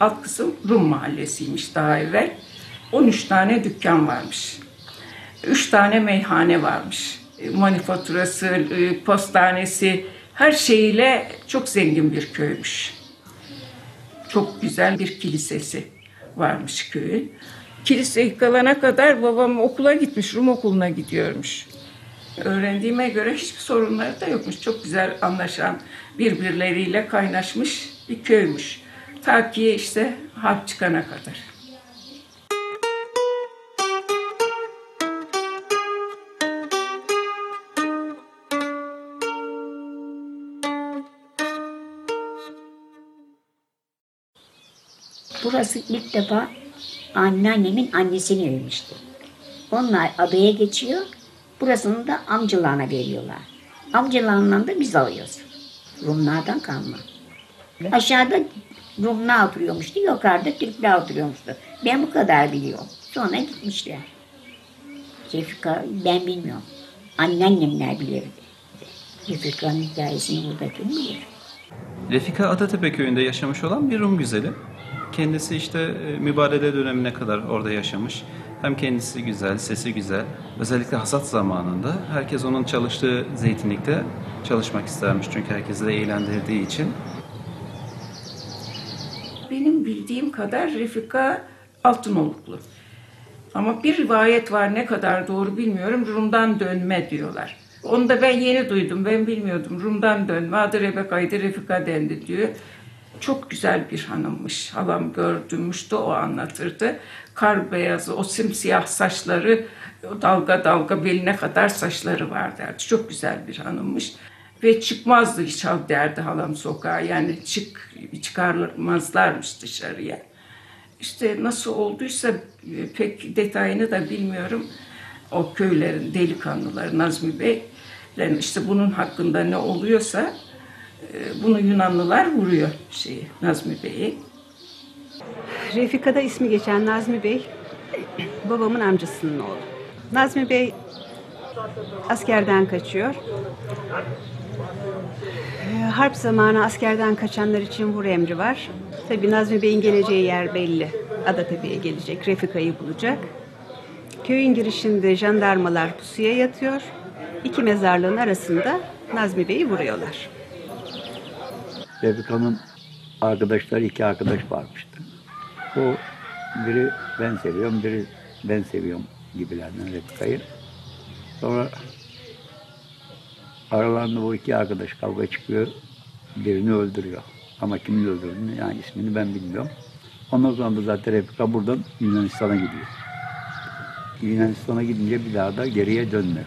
Alt kısım Rum mahallesiymiş daha evvel. 13 tane dükkan varmış. 3 tane meyhane varmış. E, Manifaturası, e, postanesi, her şeyiyle çok zengin bir köymüş. Çok güzel bir kilisesi varmış köyün. Kilise yıkılana kadar babam okula gitmiş, Rum okuluna gidiyormuş. Öğrendiğime göre hiçbir sorunları da yokmuş. Çok güzel anlaşan, birbirleriyle kaynaşmış bir köymüş. Ta ki işte harp çıkana kadar. Burası ilk defa anneannemin annesini evmişti. Onlar adaya geçiyor. Burasını da amcalarına veriyorlar. Amcalarından da biz alıyoruz. Rumlardan kalma. Aşağıda Rumlar oturuyormuştu. Yukarıda Türkler oturuyormuştu. Ben bu kadar biliyorum. Sonra gitmişler. Refika ben bilmiyorum. Anneannemler bilirdi. Refika'nın hikayesini burada kim bilir? Refika Atatepe köyünde yaşamış olan bir Rum güzeli. Kendisi işte e, mübarede dönemine kadar orada yaşamış. Hem kendisi güzel, sesi güzel. Özellikle hasat zamanında herkes onun çalıştığı zeytinlikte çalışmak istermiş. Çünkü herkesi de eğlendirdiği için. Bildiğim kadar Refika Altınoluklu. Ama bir rivayet var ne kadar doğru bilmiyorum. Rum'dan dönme diyorlar. Onu da ben yeni duydum. Ben bilmiyordum. Rum'dan dönme. Adı Rebeka'ydı. Refika dendi diyor. Çok güzel bir hanımmış. Halam gördümmüş o anlatırdı. Kar beyazı, o simsiyah saçları, dalga dalga beline kadar saçları var derdi. Çok güzel bir hanımmış. Ve çıkmazdı hiç hal derdi halam sokağa. Yani çık, çıkarmazlarmış dışarıya. İşte nasıl olduysa e, pek detayını da bilmiyorum. O köylerin delikanlıları Nazmi Bey işte bunun hakkında ne oluyorsa e, bunu Yunanlılar vuruyor şeyi Nazmi Bey'i. Refika'da ismi geçen Nazmi Bey babamın amcasının oğlu. Nazmi Bey askerden kaçıyor. Ee, Harp zamanı askerden kaçanlar için vur emri var. Tabii Nazmi Bey'in geleceği yer belli. Adatepe'ye gelecek, Refika'yı bulacak. Köyün girişinde jandarmalar pusuya yatıyor. İki mezarlığın arasında Nazmi Bey'i vuruyorlar. Refika'nın arkadaşları iki arkadaş varmıştı. O biri ben seviyorum, biri ben seviyorum gibilerden Refika'yı. Sonra aralarında bu iki arkadaş kavga çıkıyor. Birini öldürüyor. Ama kimin öldürdüğünü yani ismini ben bilmiyorum. Ondan sonra da zaten Refika buradan Yunanistan'a gidiyor. Yunanistan'a gidince bir daha da geriye dönmüyor.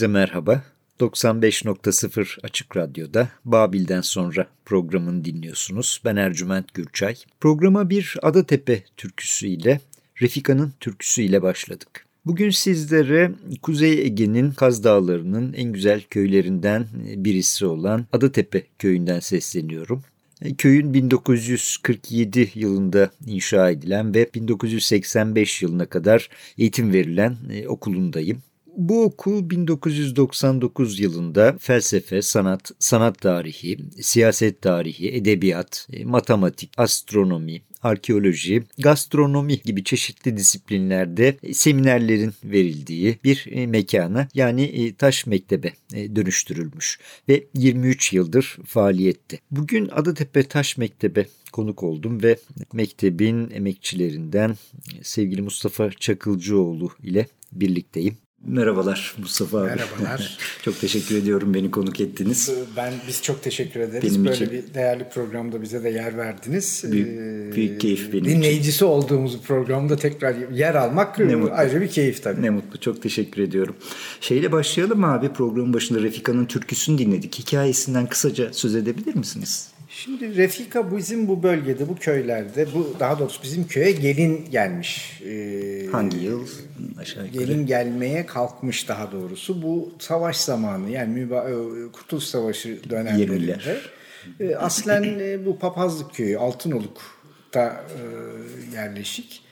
Herkese merhaba. 95.0 Açık Radyo'da Babil'den sonra programını dinliyorsunuz. Ben Ercüment Gürçay. Programa bir Adatepe türküsüyle, Refika'nın türküsüyle başladık. Bugün sizlere Kuzey Ege'nin Kaz Dağları'nın en güzel köylerinden birisi olan Adatepe köyünden sesleniyorum. Köyün 1947 yılında inşa edilen ve 1985 yılına kadar eğitim verilen okulundayım Bu okul 1999 yılında felsefe, sanat, sanat tarihi, siyaset tarihi, edebiyat, e, matematik, astronomi, arkeoloji, gastronomi gibi çeşitli disiplinlerde seminerlerin verildiği bir e, mekana yani e, taş mektebe dönüştürülmüş ve 23 yıldır faaliyette. Bugün Adatepe Taş Mektebe konuk oldum ve mektebin emekçilerinden sevgili Mustafa Çakılcıoğlu ile birlikteyim. Merhabalar Mustafa abi. Merhabalar. çok teşekkür ediyorum beni konuk ettiniz. Ben biz çok teşekkür ederiz. Benim Böyle için... bir değerli programda bize de yer verdiniz. Büyük, ee, büyük keyif benim Dinleyicisi için. olduğumuz programda tekrar yer almak ne mutlu. ayrı bir keyif tabii. Ne mutlu. Çok teşekkür ediyorum. Şeyle başlayalım abi. Programın başında Refika'nın türküsünü dinledik. Hikayesinden kısaca söz edebilir misiniz? Şimdi Refika bizim bu bölgede, bu köylerde, bu daha doğrusu bizim köye gelin gelmiş. Ee, Hangi yıl? Aşağı yukarı. Gelin gelmeye kalkmış daha doğrusu. Bu savaş zamanı yani e, Kurtuluş Savaşı dönemlerinde. Ee, aslen e, bu Papazlık Köyü, Altınoluk'ta e, yerleşik.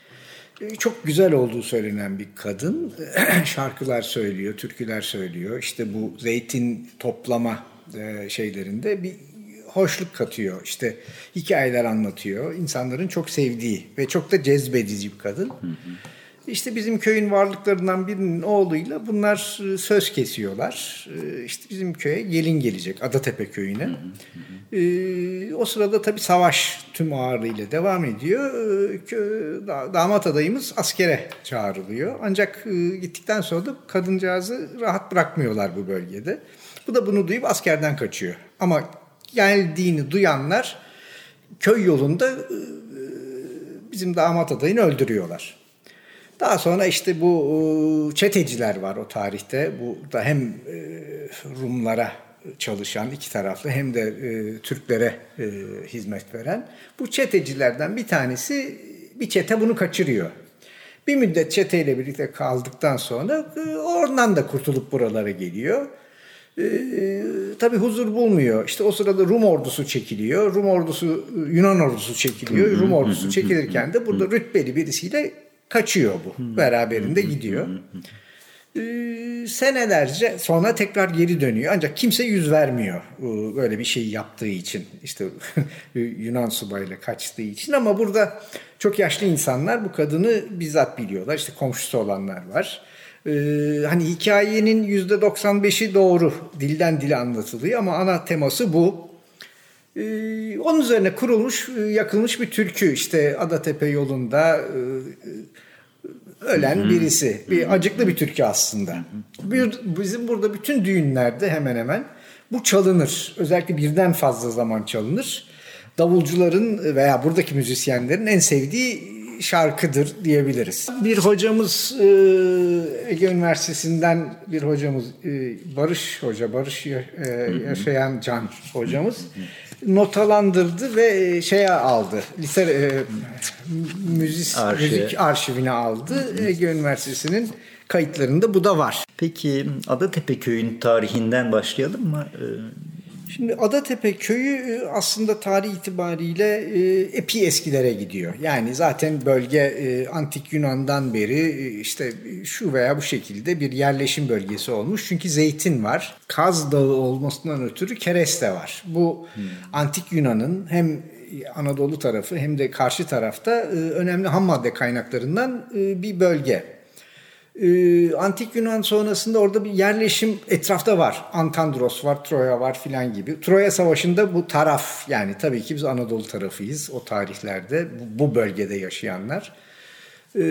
E, çok güzel olduğu söylenen bir kadın. Şarkılar söylüyor, türküler söylüyor. İşte bu zeytin toplama e, şeylerinde bir hoşluk katıyor. İşte hikayeler anlatıyor. İnsanların çok sevdiği ve çok da cezbedici bir kadın. Hı hı. İşte bizim köyün varlıklarından birinin oğluyla bunlar e, söz kesiyorlar. E, işte bizim köye gelin gelecek Adatepe köyüne. Hı hı hı. E, o sırada tabii savaş tüm ağırlığıyla devam ediyor. Damat adayımız askere çağrılıyor. Ancak gittikten sonra da kadıncağızı rahat bırakmıyorlar bu bölgede. Bu da bunu duyup askerden kaçıyor. Ama geldiğini duyanlar köy yolunda e, bizim damat adayını öldürüyorlar. Daha sonra işte bu e, çeteciler var o tarihte. Bu da hem e, Rumlara çalışan iki taraflı hem de Türklere hizmet veren. Bu çetecilerden bir tanesi bir çete bunu kaçırıyor. Bir müddet çeteyle birlikte kaldıktan sonra oradan da kurtulup buralara geliyor e, tabii huzur bulmuyor. İşte o sırada Rum ordusu çekiliyor. Rum ordusu, Yunan ordusu çekiliyor. Rum ordusu çekilirken de burada rütbeli birisiyle kaçıyor bu. Beraberinde gidiyor. Ee, senelerce sonra tekrar geri dönüyor. Ancak kimse yüz vermiyor böyle bir şey yaptığı için. İşte Yunan subayla kaçtığı için. Ama burada çok yaşlı insanlar bu kadını bizzat biliyorlar. İşte komşusu olanlar var. Ee, hani hikayenin yüzde 95'i doğru dilden dile anlatılıyor ama ana teması bu. Ee, onun üzerine kurulmuş, e, yakılmış bir türkü işte Adatepe yolunda e, ölen birisi. Bir acıklı bir türkü aslında. Bir, bizim burada bütün düğünlerde hemen hemen bu çalınır. Özellikle birden fazla zaman çalınır. Davulcuların veya buradaki müzisyenlerin en sevdiği şarkıdır diyebiliriz. Bir hocamız e, Ege Üniversitesi'nden bir hocamız e, Barış Hoca, Barış e, Yaşayan Can hocamız notalandırdı ve şeye aldı. Lise müzik, Arşiv. müzik arşivine aldı. Ege Üniversitesi'nin kayıtlarında bu da var. Peki Adatepe köyün tarihinden başlayalım mı? Şimdi Adatepe köyü e, aslında tarih itibariyle e, epi eskilere gidiyor. Yani zaten bölge e, antik Yunan'dan beri işte şu veya bu şekilde bir yerleşim bölgesi olmuş. Çünkü zeytin var. Kaz Dağı olmasından ötürü kereste var. Bu hmm. antik Yunan'ın hem Anadolu tarafı hem de karşı tarafta önemli ham madde kaynaklarından bir bölge e, Antik Yunan sonrasında orada bir yerleşim etrafta var. Antandros var, Troya var filan gibi. Troya Savaşı'nda bu taraf yani tabii ki biz Anadolu tarafıyız o tarihlerde bu bölgede yaşayanlar. E,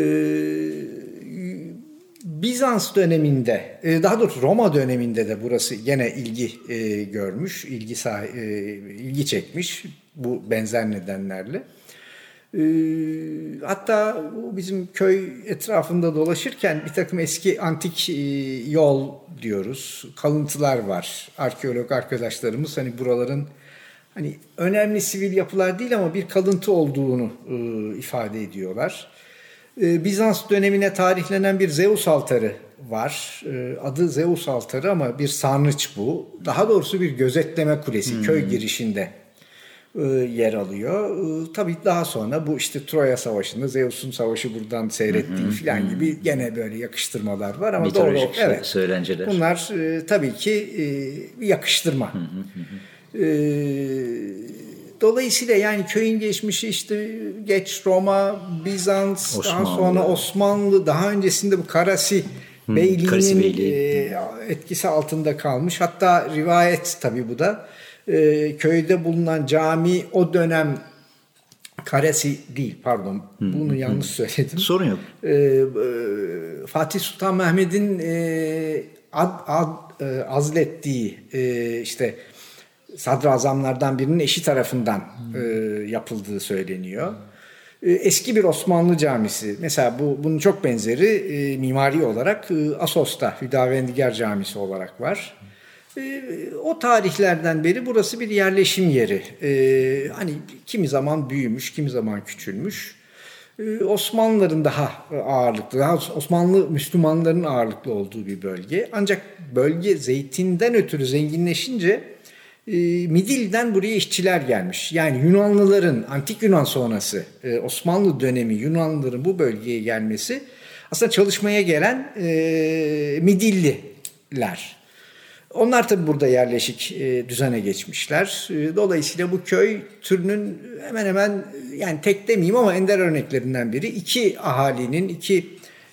Bizans döneminde, e, daha doğrusu Roma döneminde de burası gene ilgi e, görmüş, ilgi sah- e, ilgi çekmiş bu benzer nedenlerle. Ee, hatta bizim köy etrafında dolaşırken bir takım eski antik e, yol diyoruz. Kalıntılar var. Arkeolog arkadaşlarımız hani buraların hani önemli sivil yapılar değil ama bir kalıntı olduğunu e, ifade ediyorlar. E, Bizans dönemine tarihlenen bir Zeus altarı var. adı Zeus altarı ama bir sarnıç bu. Daha doğrusu bir gözetleme kulesi hmm. köy girişinde yer alıyor. E, tabii daha sonra bu işte Troya Savaşı'nda Zeus'un savaşı buradan seyrettiği falan gibi gene böyle yakıştırmalar var ama doğru Mitolojik evet. söylenceler. Bunlar e, tabii ki e, bir yakıştırma. E, dolayısıyla yani köyün geçmişi işte geç Roma, Bizans, daha Osmanlı. sonra Osmanlı, daha öncesinde bu Karasi Karasi Beyliği'nin Beyliği. e, etkisi altında kalmış. Hatta rivayet tabii bu da. E, köyde bulunan cami o dönem Karesi değil pardon. Bunu yanlış söyledim. Sorun yok. E, e, Fatih Sultan Mehmet'in e, ad, ad, e, azlettiği e, işte sadrazamlardan birinin eşi tarafından e, yapıldığı söyleniyor. E, eski bir Osmanlı camisi. Mesela bu bunun çok benzeri e, mimari olarak e, Asos'ta Hüdavendigar Camisi olarak var. E, o tarihlerden beri burası bir yerleşim yeri. E, hani kimi zaman büyümüş, kimi zaman küçülmüş. Ee, Osmanlıların daha ağırlıklı, daha Osmanlı Müslümanların ağırlıklı olduğu bir bölge. Ancak bölge zeytinden ötürü zenginleşince e, Midil'den buraya işçiler gelmiş. Yani Yunanlıların, antik Yunan sonrası e, Osmanlı dönemi Yunanlıların bu bölgeye gelmesi aslında çalışmaya gelen e, Midilliler. Onlar tabi burada yerleşik e, düzene geçmişler. E, dolayısıyla bu köy türünün hemen hemen e, yani tek demeyeyim ama ender örneklerinden biri. İki ahalinin, iki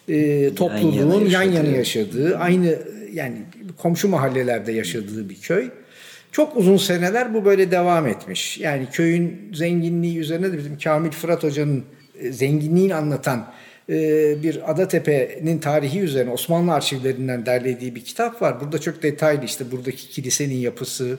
e, topluluğun yan yana, yaşadığı. yaşadığı, aynı yani komşu mahallelerde yaşadığı bir köy. Çok uzun seneler bu böyle devam etmiş. Yani köyün zenginliği üzerine de bizim Kamil Fırat Hoca'nın zenginliğini anlatan bir Adatepe'nin tarihi üzerine Osmanlı arşivlerinden derlediği bir kitap var. Burada çok detaylı işte buradaki kilisenin yapısı,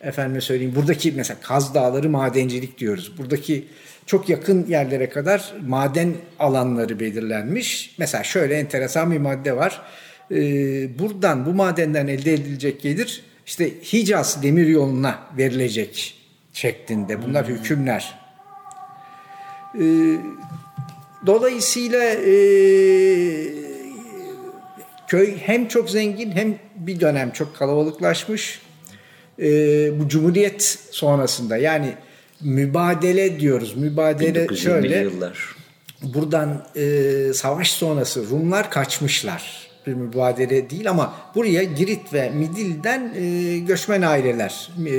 efendime söyleyeyim buradaki mesela Kaz Dağları madencilik diyoruz. Buradaki çok yakın yerlere kadar maden alanları belirlenmiş. Mesela şöyle enteresan bir madde var. E, buradan bu madenden elde edilecek gelir işte Hicaz demir yoluna verilecek şeklinde. Bunlar hükümler. E, Dolayısıyla e, köy hem çok zengin hem bir dönem çok kalabalıklaşmış. E, bu Cumhuriyet sonrasında yani mübadele diyoruz. Mübadele 1920'li şöyle. yıllar. Buradan e, savaş sonrası Rumlar kaçmışlar. Bir mübadele değil ama buraya Girit ve Midil'den e, göçmen aileler e,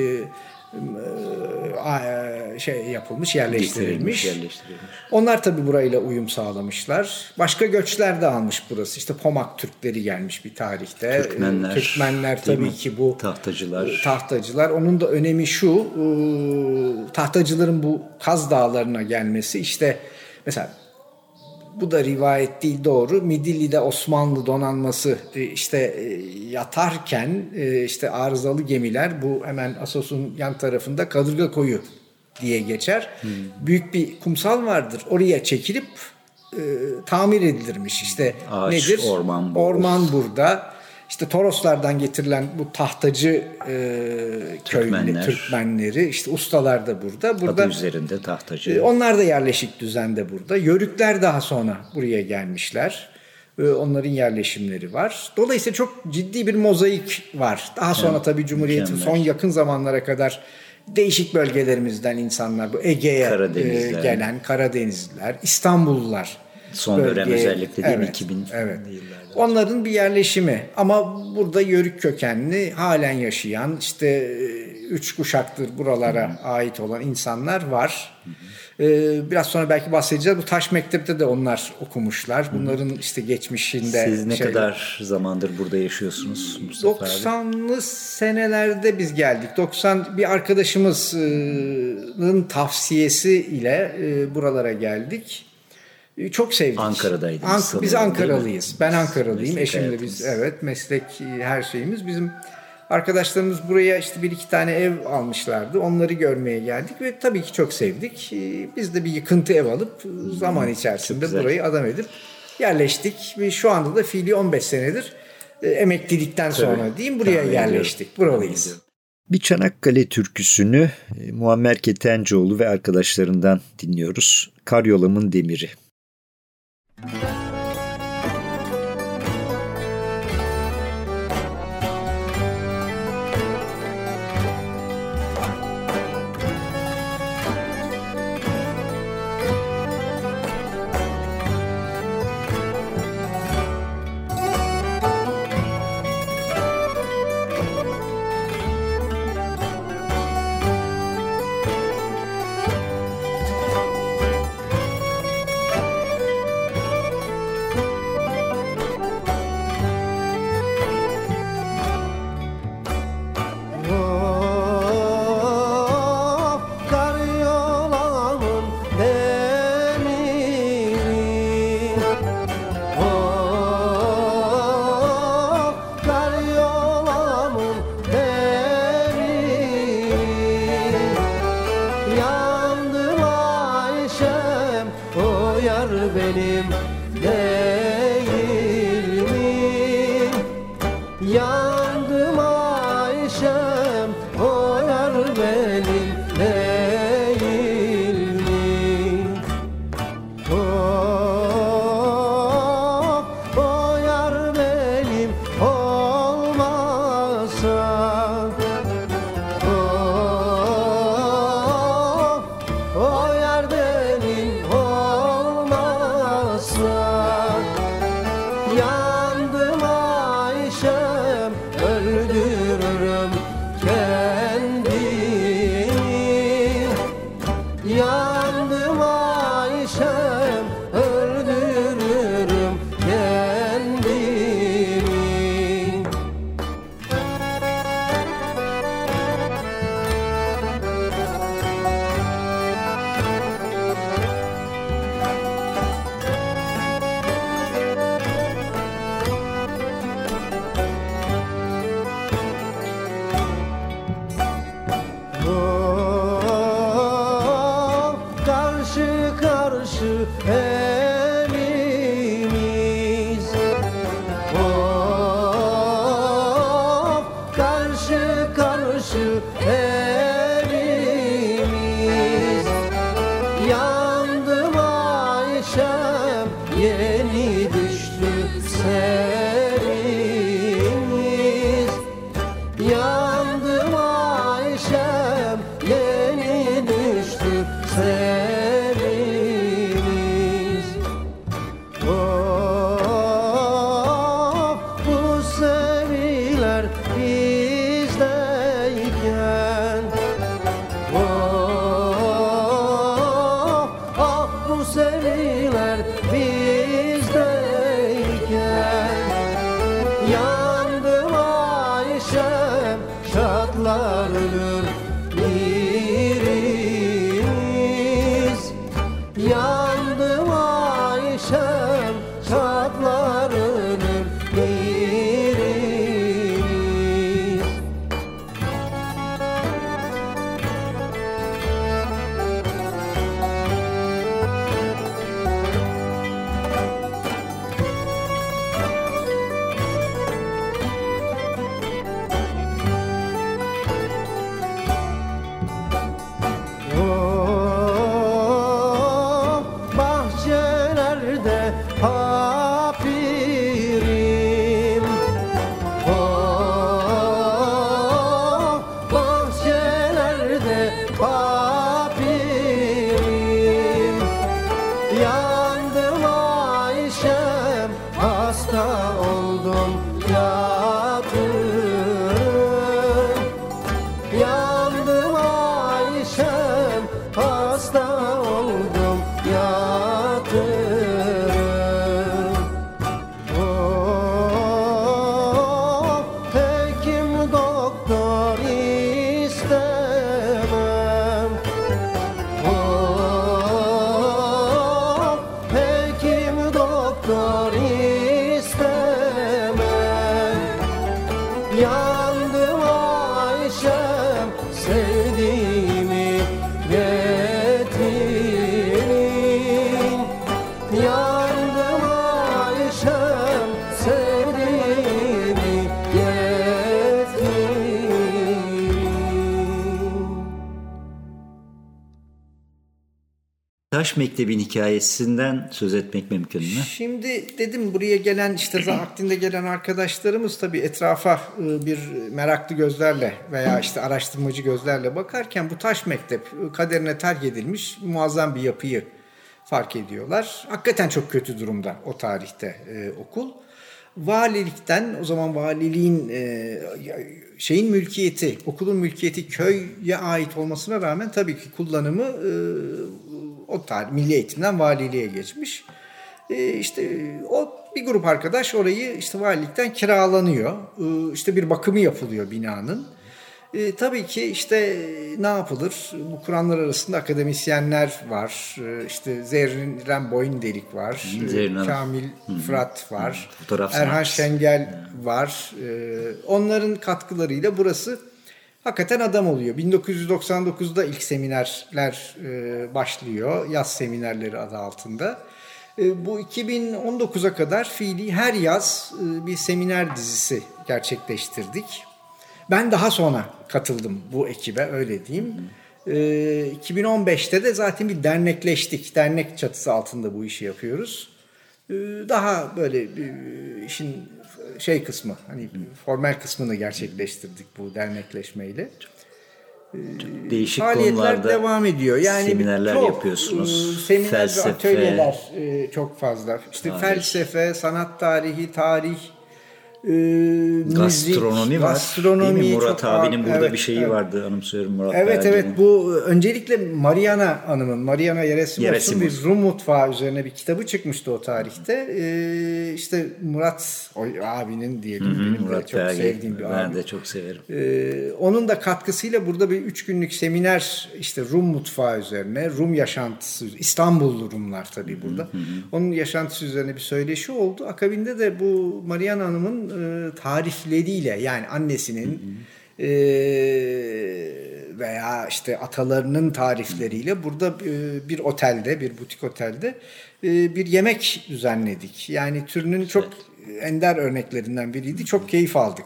şey yapılmış, yerleştirilmiş. Yerleştirilmiş. Onlar tabi burayla uyum sağlamışlar. Başka göçler de almış burası. İşte Pomak Türkleri gelmiş bir tarihte. Türkmenler, Ee, Türkmenler tabii mi? ki bu Tahtacılar. tahtacılar. Onun da önemi şu. e, Tahtacıların bu Kaz Dağları'na gelmesi işte mesela bu da rivayet değil doğru. Midilli'de Osmanlı donanması e, işte e, yatarken e, işte arızalı gemiler bu hemen Asos'un yan tarafında Kadırga Koyu diye geçer. Hmm. Büyük bir kumsal vardır. Oraya çekilip e, tamir edilirmiş. İşte Ağaç, nedir? orman bu. Orman burada. İşte Toroslardan getirilen bu tahtacı e, köylü Türkmenler. Türkmenleri işte ustalar da burada. Burada Adı üzerinde tahtacı. e, Onlar da yerleşik düzende burada. Yörükler daha sonra buraya gelmişler. E, Onların yerleşimleri var. Dolayısıyla çok ciddi bir mozaik var. Daha sonra tabii Cumhuriyet'in son yakın zamanlara kadar değişik bölgelerimizden insanlar bu Ege'ye e, gelen Karadenizliler, İstanbullular. Son dönem özellikle değil mi? evet, 2000 evet. yıllarda. Onların bir yerleşimi ama burada yörük kökenli halen yaşayan işte e, üç kuşaktır buralara ait olan insanlar var. Ee, Biraz sonra belki bahsedeceğiz. Bu Taş Mektep'te de onlar okumuşlar. Bunların işte geçmişinde. Siz ne şey- kadar zamandır burada yaşıyorsunuz Mustafa abi? 90'lı senelerde biz geldik. 90 bir arkadaşımızın tavsiyesi ile e, buralara geldik. E, Çok sevdik. Ankara'daydınız Ank- biz? Ankaralıyız. Ben Ankaralıyım. Meslek Eşim de hayatınız. biz evet meslek e, her şeyimiz. Bizim arkadaşlarımız buraya işte bir iki tane ev almışlardı. Onları görmeye geldik ve tabii ki çok sevdik. E, Biz de bir yıkıntı ev alıp e, zaman içerisinde burayı adam edip yerleştik ve şu anda da fiili 15 senedir emeklilikten sonra diyeyim buraya Tahmin yerleştik. Buralıyız. Bir Çanakkale türküsünü Muammer Ketencoğlu ve arkadaşlarından dinliyoruz. Karyolamın Demiri. Benim Taş Mektebi'nin hikayesinden söz etmek mümkün mü? Şimdi dedim buraya gelen işte vaktinde gelen arkadaşlarımız tabii etrafa e, bir meraklı gözlerle veya işte araştırmacı gözlerle bakarken bu taş mektep e, kaderine terk edilmiş muazzam bir yapıyı fark ediyorlar. Hakikaten çok kötü durumda o tarihte e, okul. Valilikten o zaman valiliğin e, şeyin mülkiyeti, okulun mülkiyeti köye ait olmasına rağmen tabii ki kullanımı e, o tarih milli eğitimden valiliğe geçmiş. E, işte o bir grup arkadaş orayı işte valilikten kiralanıyor. E, işte bir bakımı yapılıyor binanın. E, tabii ki işte ne yapılır? Bu Kur'anlar arasında akademisyenler var. E, işte Zerrin Boyun Delik var. E, Zerrin Hanım. Kamil Fırat var. Fotoğraf Erhan. Şengel var. E, onların katkılarıyla burası hakikaten adam oluyor. 1999'da ilk seminerler e, başlıyor. Yaz seminerleri adı altında. E, bu 2019'a kadar fiili her yaz e, bir seminer dizisi gerçekleştirdik. Ben daha sonra katıldım bu ekibe öyle diyeyim. E, 2015'te de zaten bir dernekleştik. Dernek çatısı altında bu işi yapıyoruz. E, daha böyle e, işin şey kısmı hani formal kısmını gerçekleştirdik bu dernekleşmeyle. Değişik Faaliyetler konularda devam ediyor. Yani seminerler çok, yapıyorsunuz. e, seminer felsefe, atölyeler e, çok fazla. İşte felsefe, sanat tarihi, tarih, e, müzik, gastronomi var. gastronomi Değil mi? Murat çok abinin var. burada Evet, bir şeyi evet. vardı anımsıyorum Murat Evet Belge'nin. evet bu öncelikle Mariana Hanım'ın Mariana Yeresimovs. bir Rum mutfağı üzerine bir kitabı çıkmıştı o tarihte. Ee, işte Murat o abinin diyelim benim de Murat çok Belge. sevdiğim bir Ben abi. de çok severim. Ee, onun da katkısıyla burada bir üç günlük seminer işte Rum mutfağı üzerine, Rum yaşantısı, İstanbullu Rumlar tabii burada. Onun yaşantısı üzerine bir söyleşi oldu. Akabinde de bu Mariana Hanım'ın e, tarifleriyle yani annesinin e, veya işte atalarının tarifleriyle burada e, bir otelde, bir butik otelde e, bir yemek düzenledik. Yani türünün çok ender örneklerinden biriydi. Çok keyif aldık.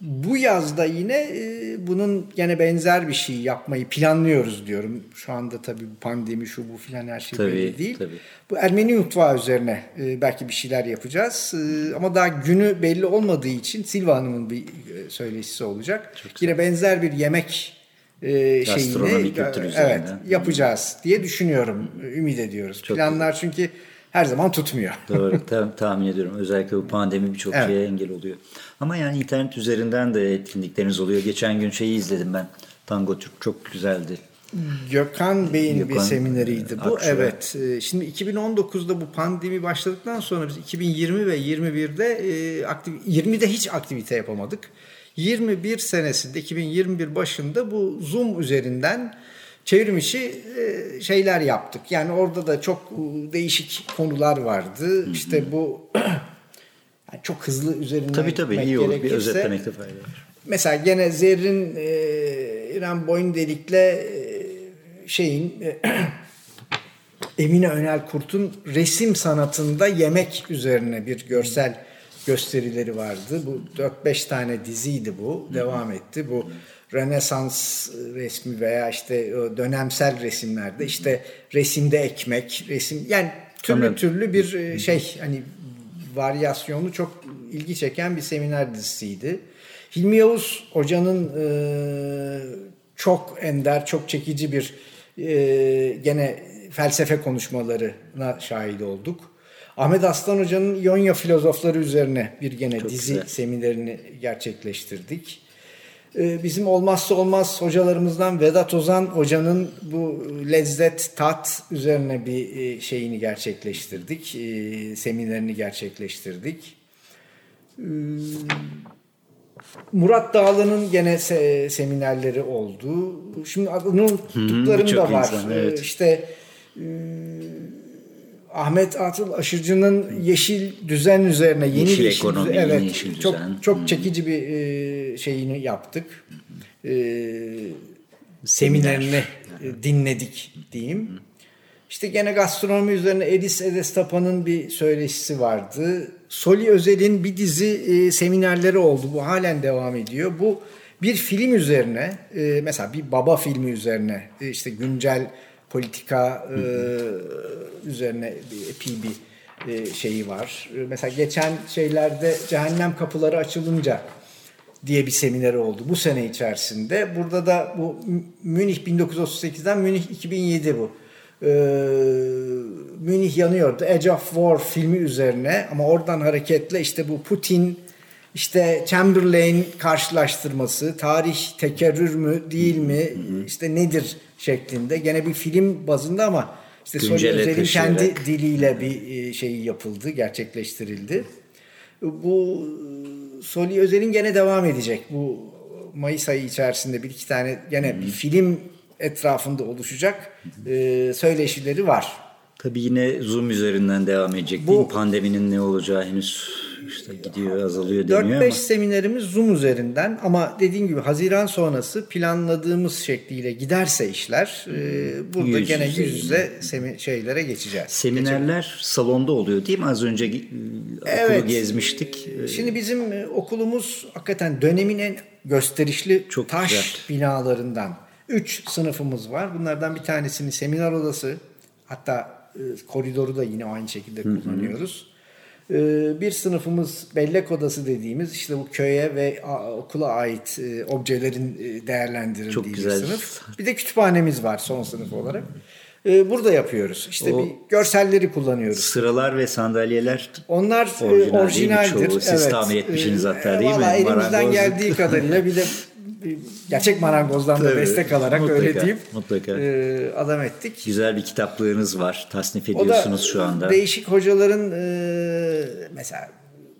Bu yazda yine e, bunun gene benzer bir şey yapmayı planlıyoruz diyorum. Şu anda tabii pandemi şu bu filan her şey Tabii, belli değil. tabii. Bu Ermeni mutfağı üzerine e, belki bir şeyler yapacağız. E, ama daha günü belli olmadığı için Silva Hanım'ın bir söyleşisi olacak. Yine benzer bir yemek e, şeyini evet, yapacağız diye düşünüyorum. Ümit ediyoruz. Çok Planlar çünkü her zaman tutmuyor. Doğru ta- tahmin ediyorum. Özellikle bu pandemi birçok Evet. şeye engel oluyor. Ama yani internet üzerinden de etkinlikleriniz oluyor. Geçen gün şeyi izledim ben. Tango Türk çok güzeldi. Gökhan Bey'in bir Gökhan, semineriydi bu. Akşura. Evet. Ee, Şimdi 2019'da bu pandemi başladıktan sonra biz 2020 ve 21'de e, aktif 20'de hiç aktivite yapamadık. 21 senesinde 2021 başında bu Zoom üzerinden çevrim içi e, şeyler yaptık. Yani orada da çok e, değişik konular vardı. İşte bu yani çok hızlı üzerinden Tabii tabii iyi olur. Bir özetlemekte fayda var. Mesela gene Zerrin e, İrem Boyundelik'le e, şeyin e, Emine Önel Kurt'un resim sanatında yemek üzerine bir görsel gösterileri vardı. Bu 4-5 tane diziydi bu. Devam etti. Bu Rönesans resmi veya işte o dönemsel resimlerde işte resimde ekmek, resim yani türlü Anladım. türlü bir e, şey hani varyasyonu çok ilgi çeken bir seminer dizisiydi. Hilmi Yavuz Hoca'nın e, çok ender, çok çekici bir e, gene felsefe konuşmalarına şahit olduk. Ahmet Aslan Hoca'nın İonya filozofları üzerine bir gene dizi güzel. seminerini gerçekleştirdik. E, bizim olmazsa olmaz hocalarımızdan Vedat Ozan Hoca'nın bu lezzet, tat üzerine bir e, şeyini gerçekleştirdik. E, seminerini gerçekleştirdik. Murat Dağlı'nın gene se- seminerleri oldu. Şimdi adını unuttuklarım birçok da var. insan, Ee, evet. İşte e, Ahmet Atıl Aşırcı'nın yeşil düzen üzerine yeni Yeşil yeşil ekonomi, düzen- yeni evet, yeşil çok düzen. çok Hmm. çekici bir e, şeyini yaptık. E, seminerini e, dinledik diyeyim. İşte gene gastronomi üzerine Edis Edestapa'nın bir söyleşisi vardı. Soli Özel'in bir dizi e, seminerleri oldu. Bu halen devam ediyor. Bu bir film üzerine, e, mesela bir baba filmi üzerine, e, işte güncel politika e, üzerine bir, epey bir e, şeyi var. E, mesela geçen şeylerde Cehennem Kapıları açılınca diye bir semineri oldu bu sene içerisinde. Burada da bu Münih 1938'den Münih 2007 bu. Ee, Münih yanıyordu. Edge of War filmi üzerine ama oradan hareketle işte bu Putin işte Chamberlain karşılaştırması, tarih tekerrür mü değil mi, işte nedir şeklinde. Gene bir film bazında ama işte Güncele Özel'in kendi diliyle bir e, şeyi yapıldı, gerçekleştirildi. Bu e, Soli Özel'in gene devam edecek. Bu Mayıs ayı içerisinde bir iki tane gene bir film etrafında oluşacak e, söyleşileri var. Tabii yine Zoom üzerinden devam edecek Bu- değil mi? Pandeminin ne olacağı henüz işte gidiyor azalıyor deniyor 4-5 ama. seminerimiz Zoom üzerinden ama dediğim gibi Haziran sonrası planladığımız şekliyle giderse işler e, burada Yüz gene yüze yüz yüze semi- şeylere geçeceğiz. Seminerler salonda oluyor değil mi? Az önce e, Evet. okulu gezmiştik. Şimdi bizim e, okulumuz hakikaten dönemin en gösterişli Çok taş güzel. binalarından. Üç sınıfımız var. Bunlardan bir tanesinin seminer odası. Hatta e, koridoru da yine aynı şekilde kullanıyoruz. E, bir sınıfımız bellek odası dediğimiz işte bu köye ve okula ait e, objelerin e, değerlendirildiği Çok bir güzel. sınıf. Bir de kütüphanemiz var son sınıf olarak. E, burada yapıyoruz. İşte O- bir görselleri kullanıyoruz. Sıralar ve sandalyeler Onlar e, Orijinal değil mi orijinaldir. çoğu? Siz tamir etmişsiniz hatta değil mi? Valla elimizden geldiği kadarıyla bir de bir gerçek marangozdan da Tabii, destek alarak öyle mutlaka, diyeyim mutlaka. e, adam ettik. güzel bir kitaplığınız var. Tasnif O da ediyorsunuz şu anda. değişik hocaların e, mesela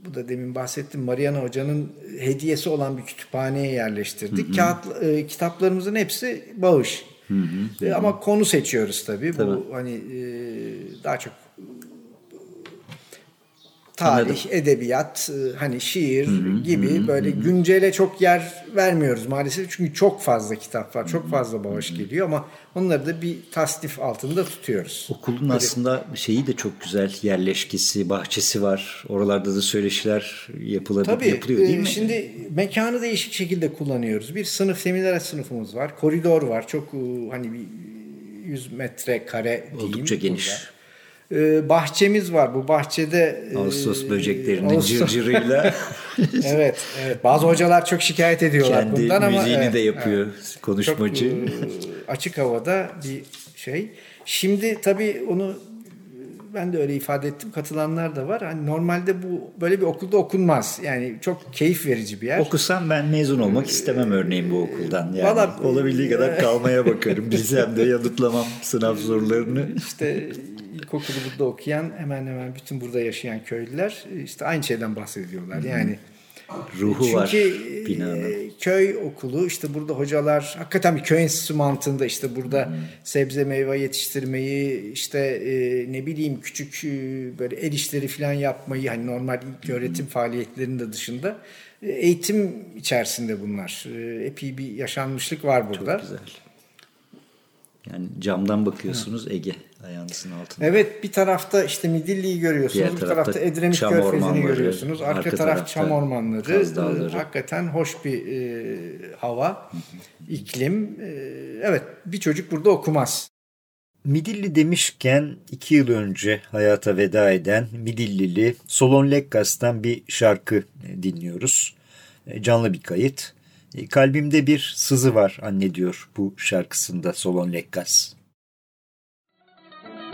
bu da demin bahsettim Mariana Hoca'nın hediyesi olan bir kütüphaneye yerleştirdik. Kağıt e, kitaplarımızın hepsi bağış. E, ama konu seçiyoruz tabii. Bu hani e, daha çok tarih, edebiyat, e, hani şiir gibi böyle güncele çok yer vermiyoruz maalesef. Çünkü çok fazla kitap var, çok fazla bağış geliyor ama onları da bir tasnif altında tutuyoruz. Okulun aslında şeyi de çok güzel. Yerleşkesi, bahçesi var. Oralarda da söyleşiler yapılabilir, Tabii yapılıyor değil e, mi? şimdi mekanı değişik şekilde kullanıyoruz. Bir sınıf seminer sınıfımız var. Koridor var. Çok e, hani bir 100 metre kare diyeyim. Oldukça geniş. burada. E, bahçemiz var. Bu bahçede e, Ağustos böceklerinin Ağustos- cırcırıyla evet, evet. Bazı hocalar çok şikayet ediyorlar kendi bundan ama müziğini evet, de yapıyor evet. konuşmacı. Çok e, açık havada bir şey. Şimdi tabii onu ben de öyle ifade ettim. Katılanlar da var. Hani normalde bu böyle bir okulda okunmaz. Yani çok keyif verici bir yer. Okusam ben mezun olmak istemem örneğin bu okuldan. Yani Valla- olabildiği kadar kalmaya bakıyorum. Bilsem de yanıtlamam sınav sorularını. İşte ilkokulu burada okuyan hemen hemen bütün burada yaşayan köylüler işte aynı şeyden bahsediyorlar. Yani Ruhu var Çünkü binanın. e, köy okulu işte burada hocalar hakikaten bir köy enstitüsü mantığında işte burada sebze meyve yetiştirmeyi işte e, ne bileyim küçük e, böyle el işleri falan yapmayı hani normal ilk öğretim faaliyetlerinin de dışında e, eğitim içerisinde bunlar. E, epey bir yaşanmışlık var burada. Güzel. Yani camdan bakıyorsunuz Ege ayağınızın altında. Evet bir tarafta işte Midilli'yi görüyorsunuz. Diğer bir tarafta tarafta Edremit çam Körfezi'ni görüyorsunuz. Arka, arka taraf tarafta çam ormanları. Dağları. Ee, Hakikaten hoş bir e, hava, iklim. E, evet bir çocuk burada okumaz. Midilli demişken iki yıl önce hayata veda eden Midillili Solon Lekkas'tan bir şarkı e, dinliyoruz. E, Canlı bir kayıt. E, Kalbimde bir sızı var anne diyor bu şarkısında Solon Lekkas.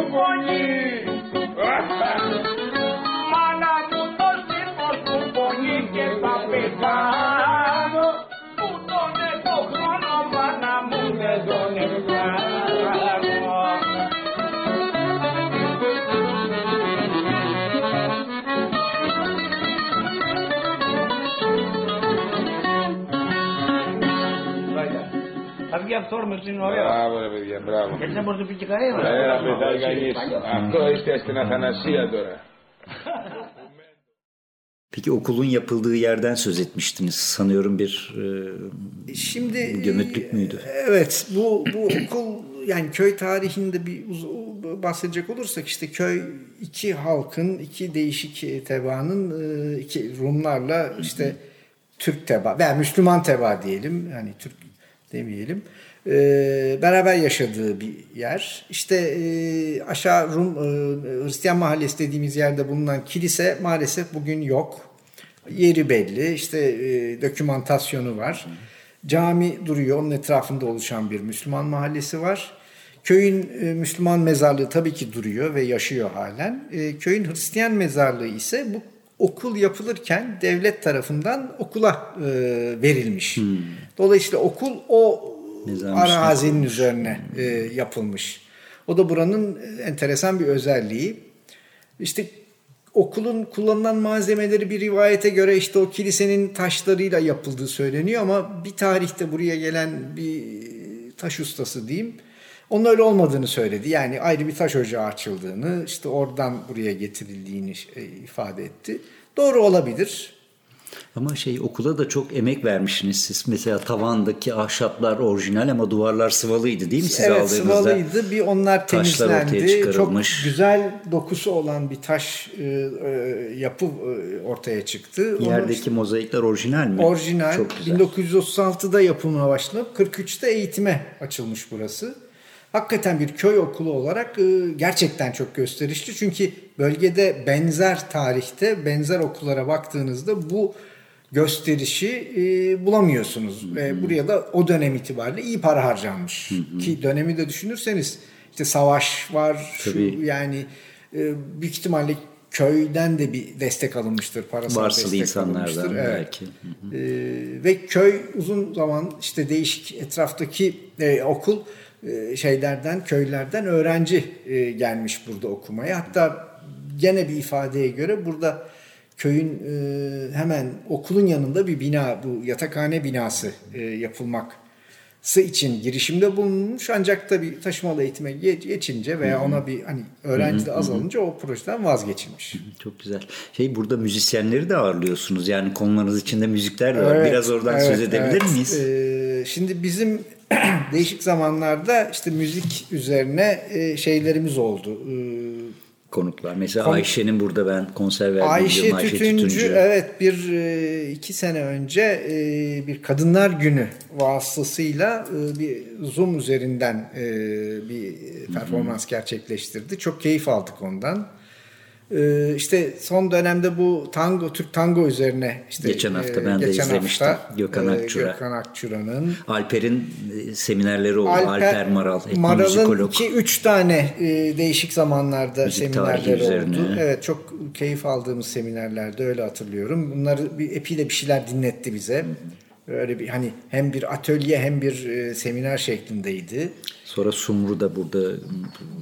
通过你。Αυτή αυθόρμηση είναι ωραία. Μπράβο, ρε παιδιά, μπράβο. Έτσι δεν μπορεί να πει και κανένα. Έλα, πετάει κανείς. Αυτό είστε στην Αθανασία τώρα. Peki okulun yapıldığı yerden söz etmiştiniz. Sanıyorum bir e, Şimdi gömütlük müydü? Evet bu bu okul yani köy tarihinde bir uz- bahsedecek olursak işte köy iki halkın iki değişik tebaanın e, iki Rumlarla işte Türk teba veya Müslüman teba diyelim yani Türk demeyelim e, beraber yaşadığı bir yer. İşte e, aşağı Rum e, Hristiyan mahallesi dediğimiz yerde bulunan kilise maalesef bugün yok. Yeri belli işte e, dokümantasyonu var. Cami duruyor onun etrafında oluşan bir Müslüman mahallesi var. Köyün e, Müslüman mezarlığı tabii ki duruyor ve yaşıyor halen. E, köyün Hristiyan mezarlığı ise bu okul yapılırken devlet tarafından okula e, verilmiş. Dolayısıyla okul o Mezarın arazinin üzerine e, yapılmış. O da buranın enteresan bir özelliği. İşte okulun kullanılan malzemeleri bir rivayete göre işte o kilisenin taşlarıyla yapıldığı söyleniyor ama bir tarihte buraya gelen bir taş ustası diyeyim onun öyle olmadığını söyledi. Yani ayrı bir taş ocağı açıldığını, işte oradan buraya getirildiğini e, ifade etti. Doğru olabilir. Ama şey okula da çok emek vermişsiniz siz. Mesela tavandaki ahşaplar orijinal ama duvarlar sıvalıydı değil mi siz evet aldığınızda? sıvalıydı. Bir onlar temizlendi. Çok güzel dokusu olan bir taş e, e, yapı e, ortaya çıktı. Yerdeki mozaikler orijinal mi? Orijinal. Çok güzel. 1936'da yapılmaya başlanıp 43'te eğitime açılmış burası. Hakikaten bir köy okulu olarak e, gerçekten çok gösterişli. Çünkü bölgede benzer tarihte benzer okullara baktığınızda bu gösterişi e, bulamıyorsunuz. Ve buraya da o dönem itibariyle iyi para harcanmış. Ki dönemi de düşünürseniz işte savaş var. Şu, yani e, büyük ihtimalle köyden de bir destek alınmıştır. Parasal Varsıl destek insanlardan alınmıştır. Evet. belki. Hı hı. Ve köy uzun zaman işte değişik etraftaki e, okul şeylerden köylerden öğrenci e, gelmiş burada okumaya. Hatta gene bir ifadeye göre burada köyün e, hemen okulun yanında bir bina bu yatakhane binası e, yapılması için girişimde bulunmuş ancak tabii taşımalı eğitime ge- geçince veya ona bir hani öğrenci de azalınca o projeden vazgeçilmiş. Çok güzel. Şey burada müzisyenleri de ağırlıyorsunuz. Yani konularınız içinde müzikler de var. Evet, Biraz oradan evet, söz edebilir evet. miyiz? Ee, şimdi bizim değişik zamanlarda işte müzik üzerine e, şeylerimiz oldu. Ee, Konuklar. Mesela Kon- Ayşe'nin burada ben konser verdiğim Ayşe. Ayşe Tütüncü, Tütüncü. evet bir e, iki sene önce e, bir Kadınlar Günü vasıtasıyla e, bir Zoom üzerinden e, bir performans gerçekleştirdi. Çok keyif aldık ondan. Ee, işte son dönemde bu tango, Türk tango üzerine işte Geçen hafta e, ben de geçen izlemiştim. hafta, Gökhan e, Akçura. Gökhan Akçura'nın Alper'in e, seminerleri oldu. Alper, Maral, Maral'ın iki üç tane e, değişik zamanlarda Müzik seminerleri üzerine. oldu. Evet çok keyif aldığımız seminerlerde öyle hatırlıyorum. Bunları bir epi de bir şeyler dinletti bize. Öyle bir hani hem bir atölye hem bir e, seminer şeklindeydi. Sonra Sumru da burada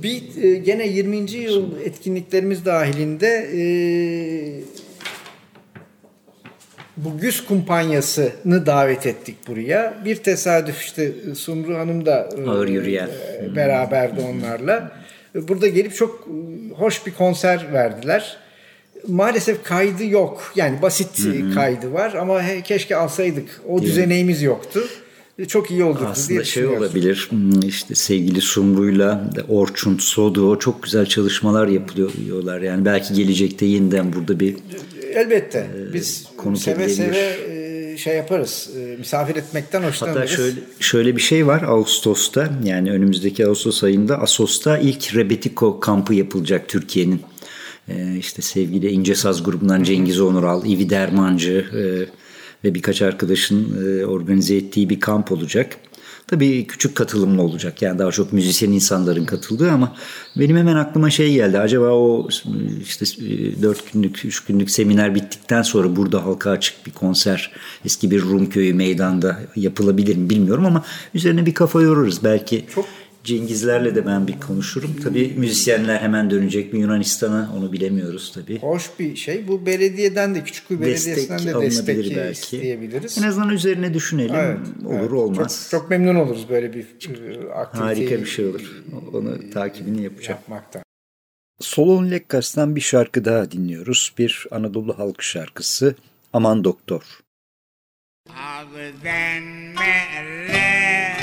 Bir e, gene 20. yıl etkinliklerimiz dahilinde e, bu Güz kumpanyasını davet ettik buraya. Bir tesadüf işte Sumru Hanım da e, Ağır yürüyen. e, beraberdi onlarla. E, Burada gelip çok e, hoş bir konser verdiler. Maalesef kaydı yok. Yani basit e, kaydı var ama he, keşke alsaydık. O düzeneğimiz yoktu. E, Çok iyi olurdu diye Aslında şey düşünüyoruz. olabilir hmm, işte sevgili Sumru'yla Orçun Sodu çok güzel çalışmalar yapıyorlar. Yani belki gelecekte yeniden burada bir Elbette. Biz konuk seve edilebilir. seve e, şey yaparız. E, misafir etmekten hoşlanırız. Hatta şöyle şöyle bir şey var Ağustos'ta yani önümüzdeki Ağustos ayında Asos'ta ilk Rebetiko kampı yapılacak Türkiye'nin. Ee, işte sevgili İnce Saz grubundan Cengiz Onural, İvi Dermancı e, ve birkaç arkadaşın e, organize ettiği bir kamp olacak. Tabii küçük katılımlı olacak. Yani daha çok müzisyen insanların katıldığı ama benim hemen aklıma şey geldi. Acaba o işte 4 günlük, 3 günlük seminer bittikten sonra burada halka açık bir konser eski bir Rum köyü meydanda yapılabilir mi bilmiyorum ama üzerine bir kafa yoruruz. Belki Çok Cengizlerle de ben bir konuşurum. Tabii müzisyenler hemen dönecek mi Yunanistan'a onu bilemiyoruz tabii. Hoş bir şey. Bu belediyeden de Küçükkuyu Belediyesi'nden de alınabilir destek belki. isteyebiliriz. En azından üzerine düşünelim. Evet, olur evet. olmaz. Çok, çok memnun oluruz böyle bir e, aktiviteyi Harika bir şey olur. Onu takibini yapacağım. yapmaktan. Solon Lekkas'tan bir şarkı daha dinliyoruz. Bir Anadolu halk şarkısı Aman Doktor. Mellete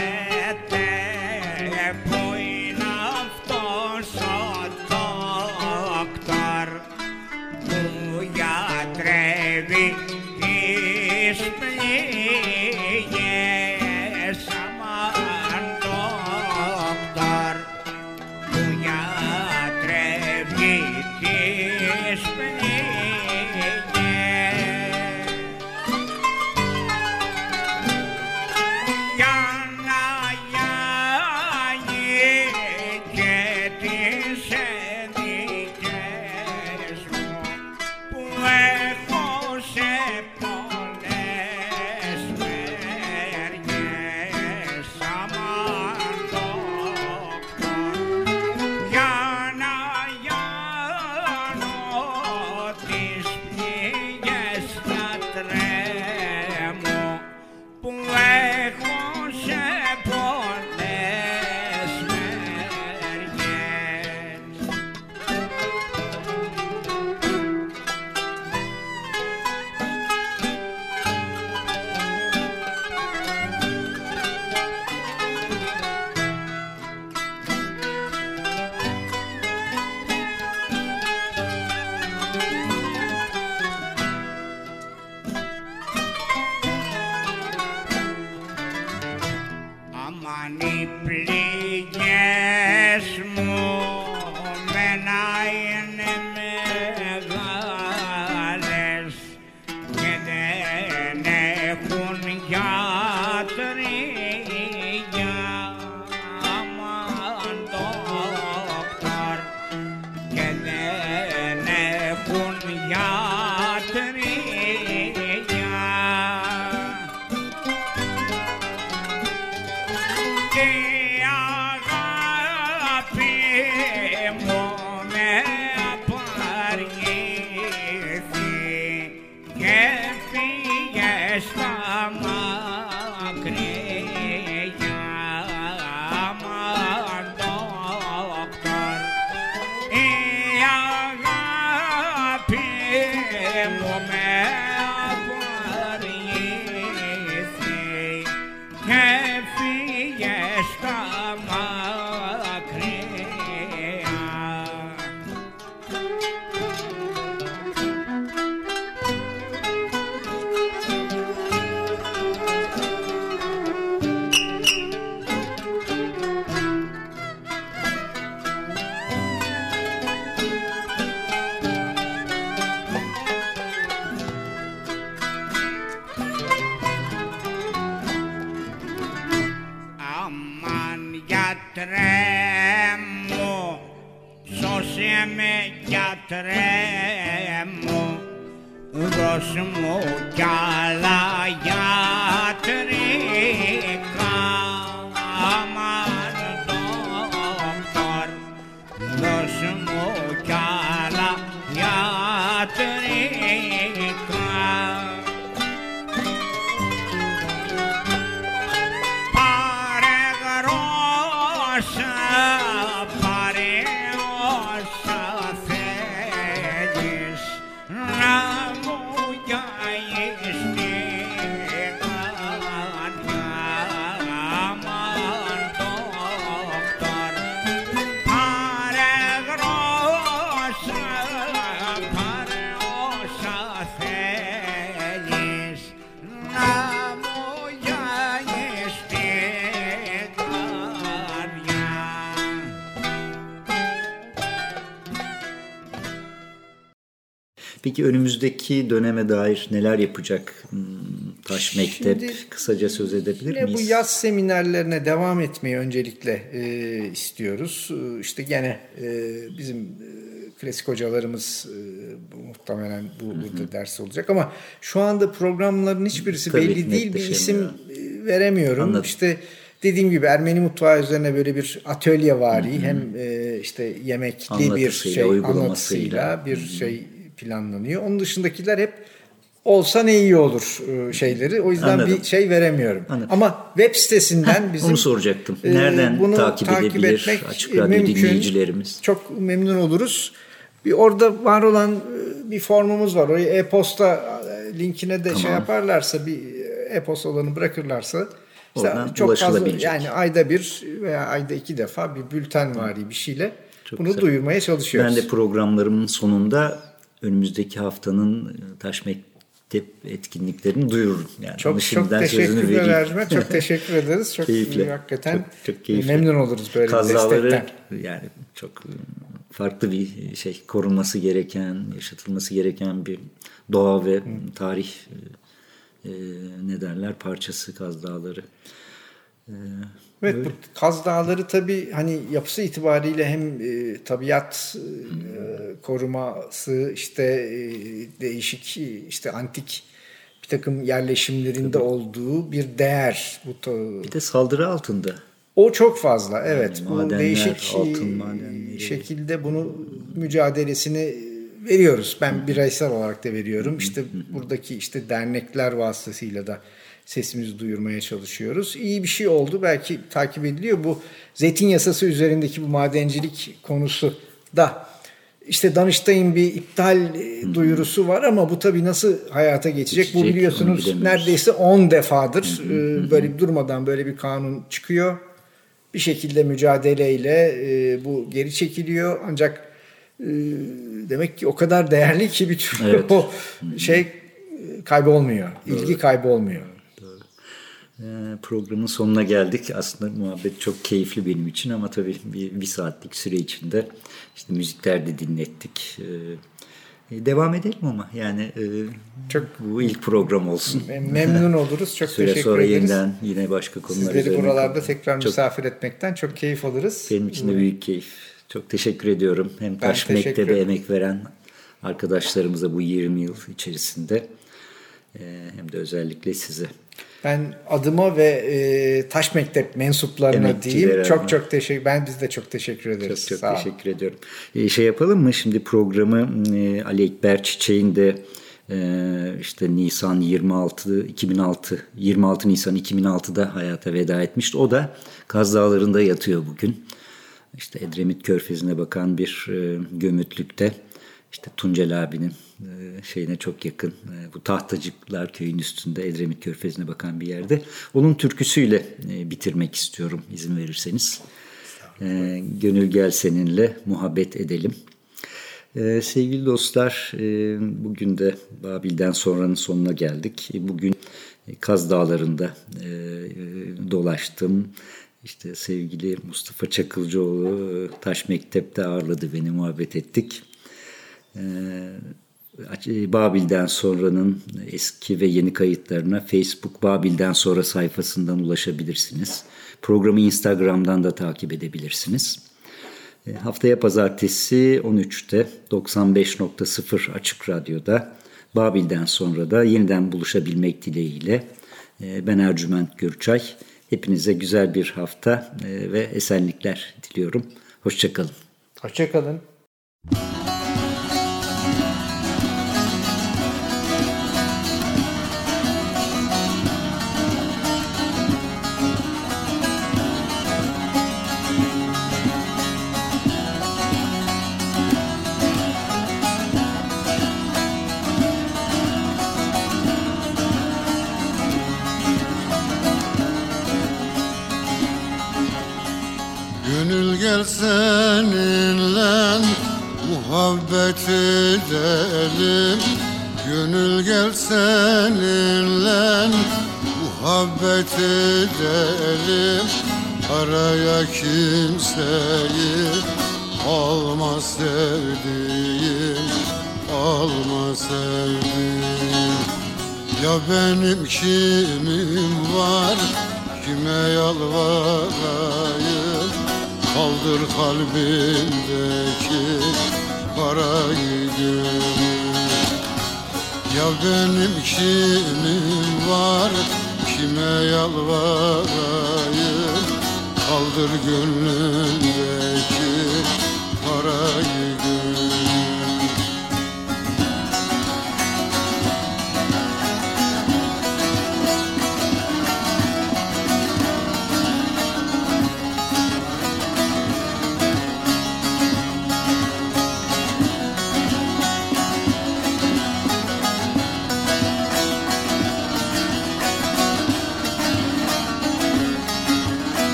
πληγές μου με να got that. Peki önümüzdeki döneme dair neler yapacak hmm, Taş Mektep? Şimdi- Kısaca söz edebilir Yine bu miyiz? yaz seminerlerine devam etmeyi öncelikle e, istiyoruz. E, işte gene e, bizim e, klasik hocalarımız e, muhtemelen bu burada ders olacak ama şu anda programların hiçbirisi Tabii, belli değil. Bir isim e, veremiyorum. Anladım. İşte dediğim gibi Ermeni mutfağı üzerine böyle bir atölye vari hem e, işte yemekli bir Anlatısıyla, şey uygulamasıyla. anlatısıyla bir şey planlanıyor. Onun dışındakiler hep olsa ne iyi olur e, şeyleri. O yüzden Anladım. bir şey veremiyorum. Anladım. Ama web sitesinden bizim Onu soracaktım. e, Nereden bunu takip, edebilir etmek, Açık e, Radyo mümkün. dinleyicilerimiz? Çok memnun oluruz. Bir orada var olan e, bir formumuz var. Oraya e-posta e, linkine de şey Tamam. yaparlarsa bir e, e-posta olanı bırakırlarsa işte Oradan çok fazla yani ayda bir veya ayda iki defa bir bülten vari bir şeyle Çok bunu güzel. duyurmaya çalışıyoruz. Ben de programlarımın sonunda önümüzdeki haftanın e, Taş Mektep etkinliklerini duyururum. Yani Çok çok teşekkürler. Ercüment. Çok teşekkür ederiz. Çok Keyifli. e, hakikaten Çok- çok keyifli. memnun oluruz böyle bir Kazaları destekten. yani çok e, farklı bir şey korunması gereken, yaşatılması gereken bir doğa ve tarih e, ne derler parçası Kaz Dağları. E, Evet bu Kaz Dağları tabii hani yapısı itibariyle hem e, tabiat e, koruması işte e, değişik e, işte antik bir takım yerleşimlerinde olduğu bir değer. Bu ta- bir de saldırı altında. o çok fazla evet. bu madenler, değişik e, altın madenleri. şekilde bunu mücadelesini veriyoruz. Ben bireysel olarak da veriyorum. İşte buradaki işte dernekler vasıtasıyla da sesimizi duyurmaya çalışıyoruz. İyi bir şey oldu. Belki takip ediliyor. Bu zeytin yasası üzerindeki bu madencilik konusu da işte Danıştay'ın bir iptal e, duyurusu var ama bu tabii nasıl hayata geçecek? Bu Geçecek, onu biliyorsunuz neredeyse 10 defadır e, böyle durmadan böyle bir kanun çıkıyor. Bir şekilde mücadeleyle e, bu geri çekiliyor. Ancak demek ki o kadar değerli ki bir türlü Evet. o şey kaybolmuyor. İlgi kaybolmuyor. Ee, Programın sonuna geldik. Aslında muhabbet çok keyifli benim için ama tabii bir, bir saatlik süre içinde işte müzikler de dinlettik. Ee, devam edelim ama yani e, Çok- bu ilk program olsun. Mem- Memnun oluruz. Çok Süre teşekkür sonra ederiz. yeniden yine başka konular Sizleri buralarda tekrar Çok- misafir etmekten çok keyif alırız. Benim için de büyük keyif. Çok teşekkür ediyorum. Hem Taş ederim. emek veren arkadaşlarımıza bu 20 yıl içerisinde hem de özellikle size. Ben adıma ve e, Taş Mektep mensuplarına diyeyim. Çok ama. çok teşekkür. Ben biz de çok teşekkür ederiz. Çok çok Sağ olun. teşekkür ediyorum. Ee, şey yapalım mı? Şimdi programı e, Ali Ekber Çiçek'in de e, işte Nisan 26 2006 26 Nisan 2006'da hayata veda etmişti. O da Kaz Dağları'nda yatıyor bugün. İşte Edremit Körfezi'ne bakan bir e, gömütlükte. İşte Tuncel abinin e, şeyine çok yakın. E, bu Tahtacıklar köyün üstünde Edremit Körfezi'ne bakan bir yerde. Onun türküsüyle e, bitirmek istiyorum izin verirseniz. Gönül gel seninle muhabbet edelim. Sevgili dostlar bugün de Babil'den sonranın sonuna geldik. Bugün Kaz Dağları'nda dolaştım. İşte sevgili Mustafa Çakılcıoğlu Taş Mektep'te ağırladı beni muhabbet ettik. E, E, Babil'den sonranın eski ve yeni kayıtlarına Facebook Babil'den sonra sayfasından ulaşabilirsiniz. Programı Instagram'dan da takip edebilirsiniz. E, haftaya pazartesi 13'te 95.0 Açık Radyo'da Babil'den sonra da yeniden buluşabilmek dileğiyle e, ben Ercüment Gürçay. Hepinize güzel bir hafta ve esenlikler diliyorum. Hoşçakalın. Hoşçakalın. Gönül muhabbet edelim Gönül gel seninle. Muhabbet edelim Araya kimseyi alma sevdiğim Alma sevdiğim. Ya benim kimim var kime yalvarayım? Kaldır kalbimdeki gönül Ya benim kimim var kime yalvarayım? Kaldır gönlümdeki parayı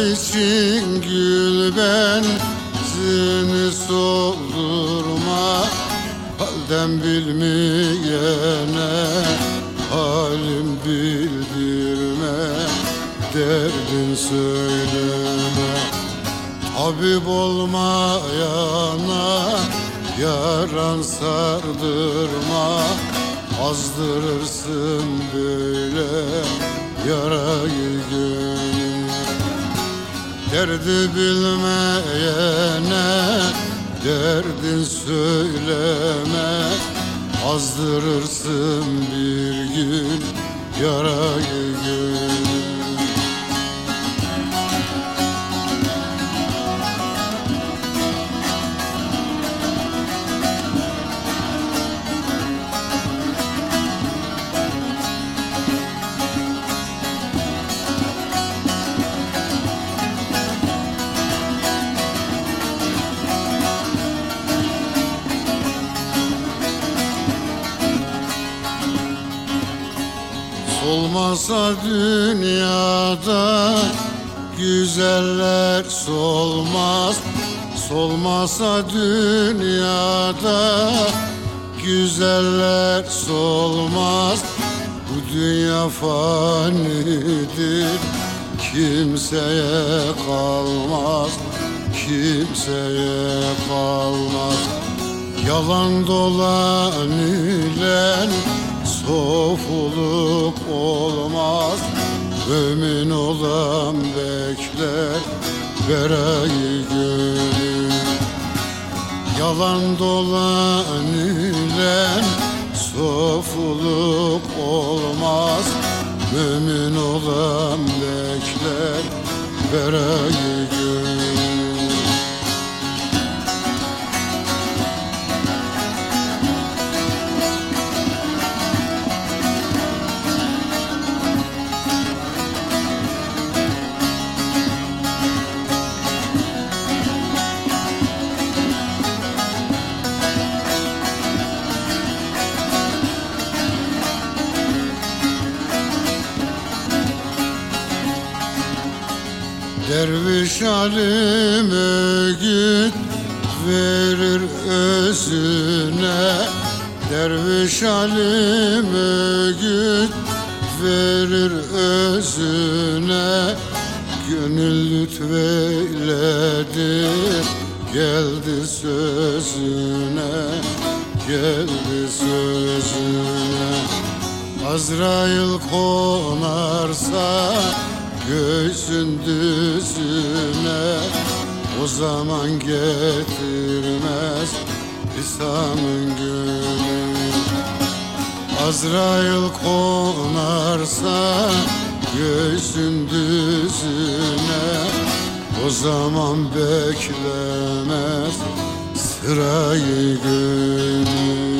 için gül ben zini soldurma Halden bilmeyene halim bildirme Derdin söyleme. Tabip olmayana Yaran sardırma Azdırırsın böyle yarayı gönül Derdi bilmeyene derdin söyleme. Azdırırsın bir gün yarayı gönül Solmasa dünyada güzeller solmaz. Solmasa dünyada güzeller solmaz. Bu dünya fanidir kimseye kalmaz. Kimseye kalmaz. Yalan dolan ile sofuluk olmaz. Mümin olan bekler berayı gönül Yalan dolan ile sofuluk olmaz. Mümin olan bekler berayı gönül Derviş alim öğüt verir özüne. Derviş alim öğüt verir özüne. Gönül lütfeyledi Geldi sözüne. Geldi sözüne. Azrail konarsa Göğsün düzüne O zaman getirmez İsa'nın günü Azrail konarsa göğsün düzüne O zaman beklemez sırayı günü